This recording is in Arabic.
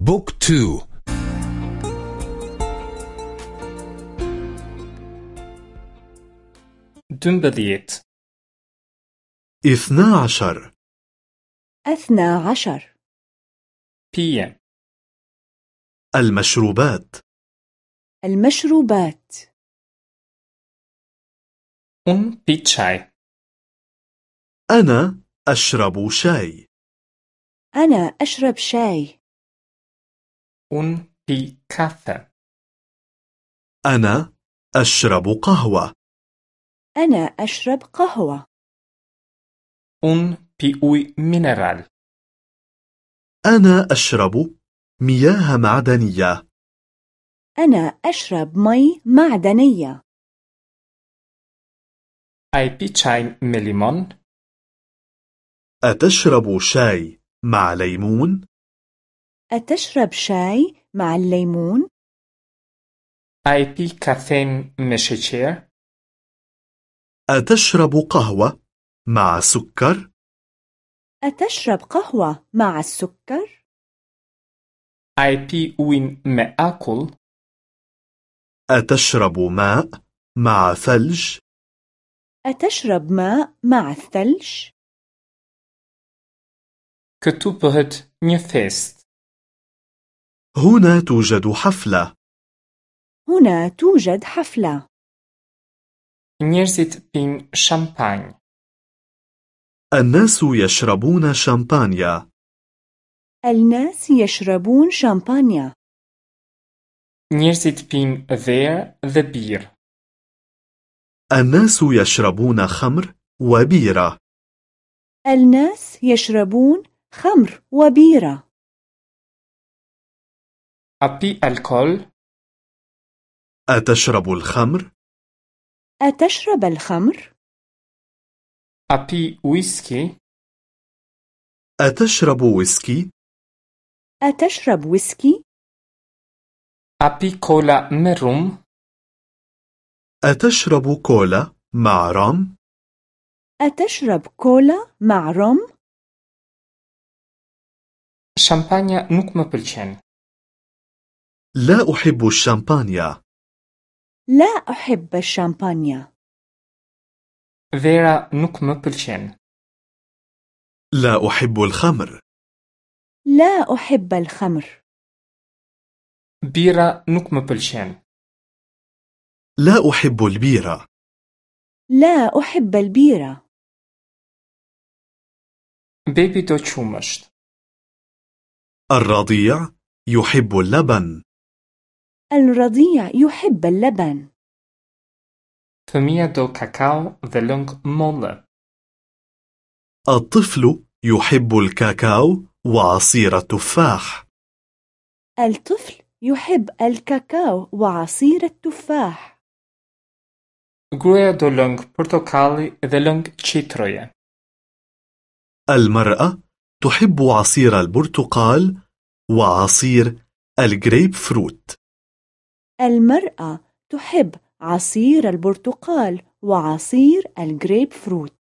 بوك تو دنبذيت اثنا عشر. أثنى عشر. بي المشروبات. المشروبات. Pit čaj. أنا أشرب شاي. أنا أشرب شاي. Un pi kaffe. أنا أشرب قهوة أنا أشرب قهوة Un pi uj mineral. أنا أشرب مياه معدنية أنا أشرب مي معدنية čaj me limon? أتشرب شاي مع ليمون؟ أتشرب شاي مع الليمون؟ Ai pi kafen me sheqer? أتشرب قهوة مع سكر؟ أتشرب قهوة مع السكر؟ Ai pi ujin me akull? أتشرب ماء مع ثلج؟ أتشرب ماء مع الثلج؟ Këtu bëhet një fest. هنا توجد حفلة. هنا توجد حفلة. Njerëzit pin shampanjë. الناس يشربون شامبانيا. الناس يشربون شامبانيا. Njerëzit pin verë dhe birë. الناس يشربون خمر وبيرة. الناس يشربون خمر وبيرة. Pi alkool? أتشرب الخمر؟ أتشرب الخمر؟ Pi whisky? أتشرب ويسكي؟ أتشرب ويسكي؟ Kola me rum? أتشرب كولا مع رام؟ أتشرب كولا مع روم؟ Shampanja nuk më pëlqen. لا أحب الشامبانيا. لا أحب الشامبانيا. Vera nuk më pëlqen. لا أحب الخمر. لا أحب الخمر. Bira nuk më pëlqen. لا أحب البيرة. لا أحب البيرة. Bebi do qumësht. الرضيع يحب اللبن. الرضيع يحب اللبن Fëmia do kakao dhe lëng molle. الطفل يحب الكاكاو وعصير التفاح الطفل يحب الكاكاو وعصير التفاح Gruaja do lëng portokalli dhe lëng qitroje. المرأة تحب عصير البرتقال وعصير الجريب فروت المرأة تحب عصير البرتقال وعصير الجريب فروت.